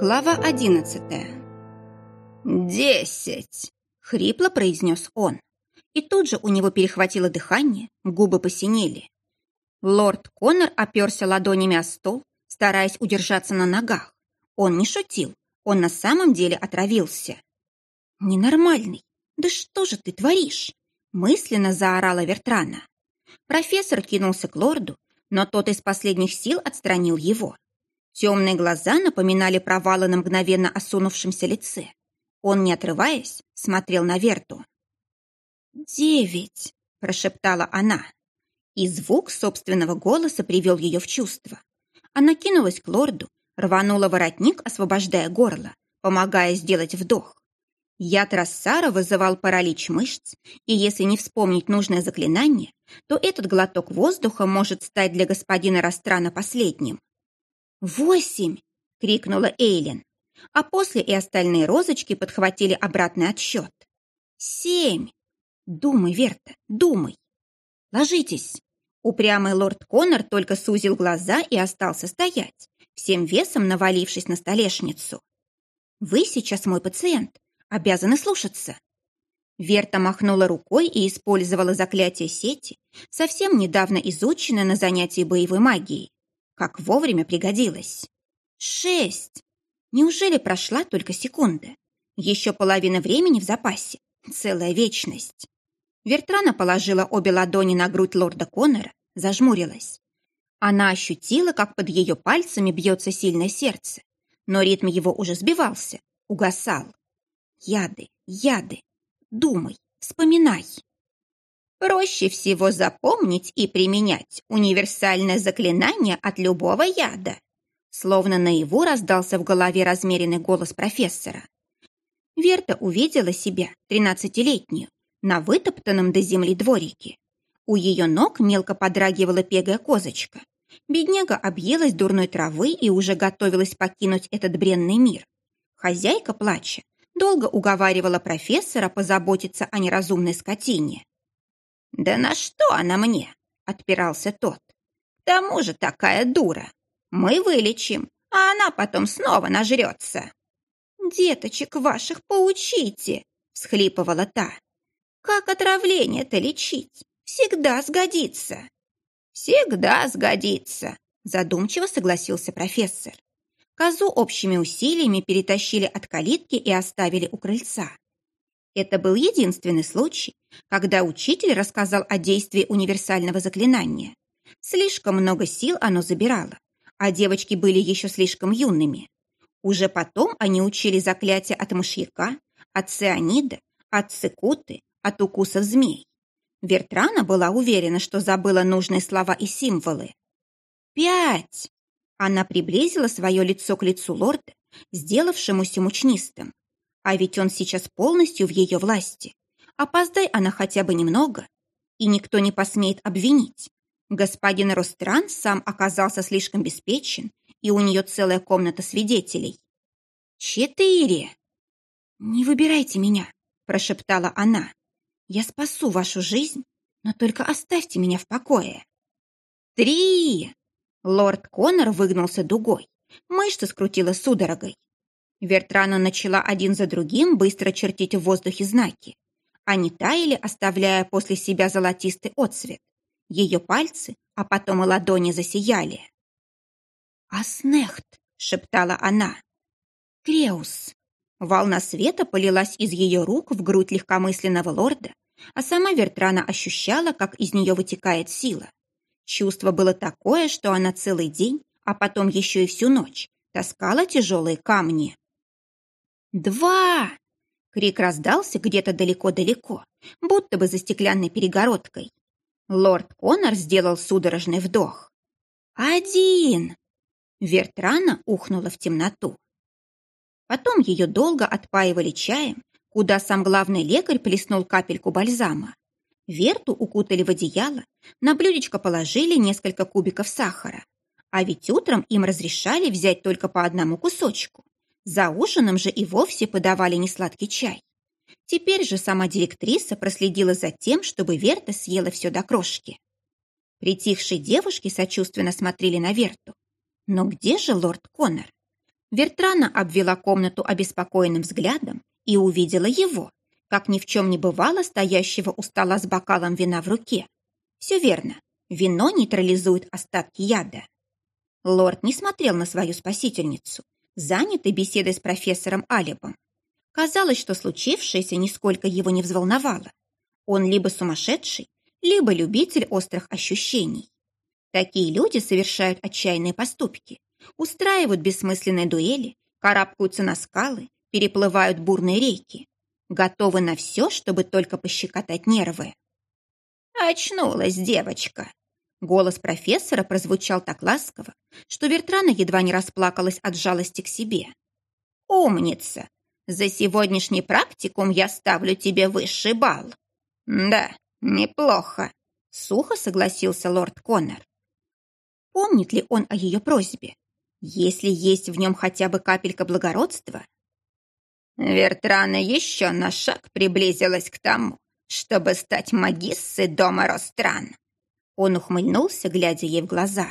Глава одиннадцатая. «Десять!» — хрипло произнес он. И тут же у него перехватило дыхание, губы посинели. Лорд Коннор оперся ладонями о стол, стараясь удержаться на ногах. Он не шутил, он на самом деле отравился. «Ненормальный! Да что же ты творишь?» мысленно заорала Вертрана. Профессор кинулся к лорду, но тот из последних сил отстранил его. Темные глаза напоминали провалы на мгновенно осунувшемся лице. Он, не отрываясь, смотрел на Верту. «Девять!» – прошептала она. И звук собственного голоса привел ее в чувство. Она кинулась к лорду, рванула воротник, освобождая горло, помогая сделать вдох. Яд Рассара вызывал паралич мышц, и если не вспомнить нужное заклинание, то этот глоток воздуха может стать для господина Растрана последним. «Восемь!» — крикнула Эйлин, а после и остальные розочки подхватили обратный отсчет. «Семь! Думай, Верта, думай! Ложитесь!» Упрямый лорд Коннор только сузил глаза и остался стоять, всем весом навалившись на столешницу. «Вы сейчас мой пациент, обязаны слушаться». Верта махнула рукой и использовала заклятие сети, совсем недавно изученное на занятии боевой магией. Как вовремя пригодилось. Шесть! Неужели прошла только секунда? Еще половина времени в запасе. Целая вечность. Вертрана положила обе ладони на грудь лорда Коннора, зажмурилась. Она ощутила, как под ее пальцами бьется сильное сердце, но ритм его уже сбивался, угасал. Яды, яды. Думай, вспоминай. Проще всего запомнить и применять универсальное заклинание от любого яда. Словно наяву раздался в голове размеренный голос профессора. Верта увидела себя, тринадцатилетнюю, на вытоптанном до земли дворике. У ее ног мелко подрагивала пегая козочка. Бедняга объелась дурной травы и уже готовилась покинуть этот бренный мир. Хозяйка, плача, долго уговаривала профессора позаботиться о неразумной скотине. «Да на что она мне?» — отпирался тот. «К тому же такая дура. Мы вылечим, а она потом снова нажрется». «Деточек ваших поучите!» — всхлипывала та. «Как отравление-то лечить? Всегда сгодится». «Всегда сгодится», — задумчиво согласился профессор. Козу общими усилиями перетащили от калитки и оставили у крыльца. Это был единственный случай, когда учитель рассказал о действии универсального заклинания. Слишком много сил оно забирало, а девочки были еще слишком юными. Уже потом они учили заклятия от мышьяка, от цианида, от цикуты, от укусов змей. Вертрана была уверена, что забыла нужные слова и символы. «Пять!» Она приблизила свое лицо к лицу лорда, сделавшемуся мучнистым. А ведь он сейчас полностью в ее власти. Опоздай она хотя бы немного, и никто не посмеет обвинить. Господин Ростран сам оказался слишком беспечен, и у нее целая комната свидетелей. «Четыре!» «Не выбирайте меня», – прошептала она. «Я спасу вашу жизнь, но только оставьте меня в покое». «Три!» Лорд Коннор выгнулся дугой. Мышцы скрутила судорогой. Вертрана начала один за другим быстро чертить в воздухе знаки. Они таяли, оставляя после себя золотистый отсвет. Ее пальцы, а потом и ладони засияли. «Аснехт!» — шептала она. «Креус!» Волна света полилась из ее рук в грудь легкомысленного лорда, а сама Вертрана ощущала, как из нее вытекает сила. Чувство было такое, что она целый день, а потом еще и всю ночь, таскала тяжелые камни. «Два!» Крик раздался где-то далеко-далеко, будто бы за стеклянной перегородкой. Лорд Коннор сделал судорожный вдох. «Один!» Вертрана ухнула в темноту. Потом ее долго отпаивали чаем, куда сам главный лекарь плеснул капельку бальзама. Верту укутали в одеяло, на блюдечко положили несколько кубиков сахара. А ведь утром им разрешали взять только по одному кусочку. За ужином же и вовсе подавали несладкий чай. Теперь же сама директриса проследила за тем, чтобы Верта съела все до крошки. Притихшие девушки сочувственно смотрели на Верту. Но где же лорд Коннор? Вертрана обвела комнату обеспокоенным взглядом и увидела его, как ни в чем не бывало, стоящего у стола с бокалом вина в руке. Все верно, вино нейтрализует остатки яда. Лорд не смотрел на свою спасительницу, занятый беседой с профессором Алибом. Казалось, что случившееся нисколько его не взволновало. Он либо сумасшедший, либо любитель острых ощущений. Такие люди совершают отчаянные поступки, устраивают бессмысленные дуэли, карабкаются на скалы, переплывают бурные реки, готовы на все, чтобы только пощекотать нервы. «Очнулась девочка!» Голос профессора прозвучал так ласково, что Вертрана едва не расплакалась от жалости к себе. «Умница! За сегодняшний практикум я ставлю тебе высший балл!» «Да, неплохо!» — сухо согласился лорд Коннор. Помнит ли он о ее просьбе? Если есть в нем хотя бы капелька благородства? Вертрана еще на шаг приблизилась к тому, чтобы стать магиссой дома Ростран. Он ухмыльнулся, глядя ей в глаза.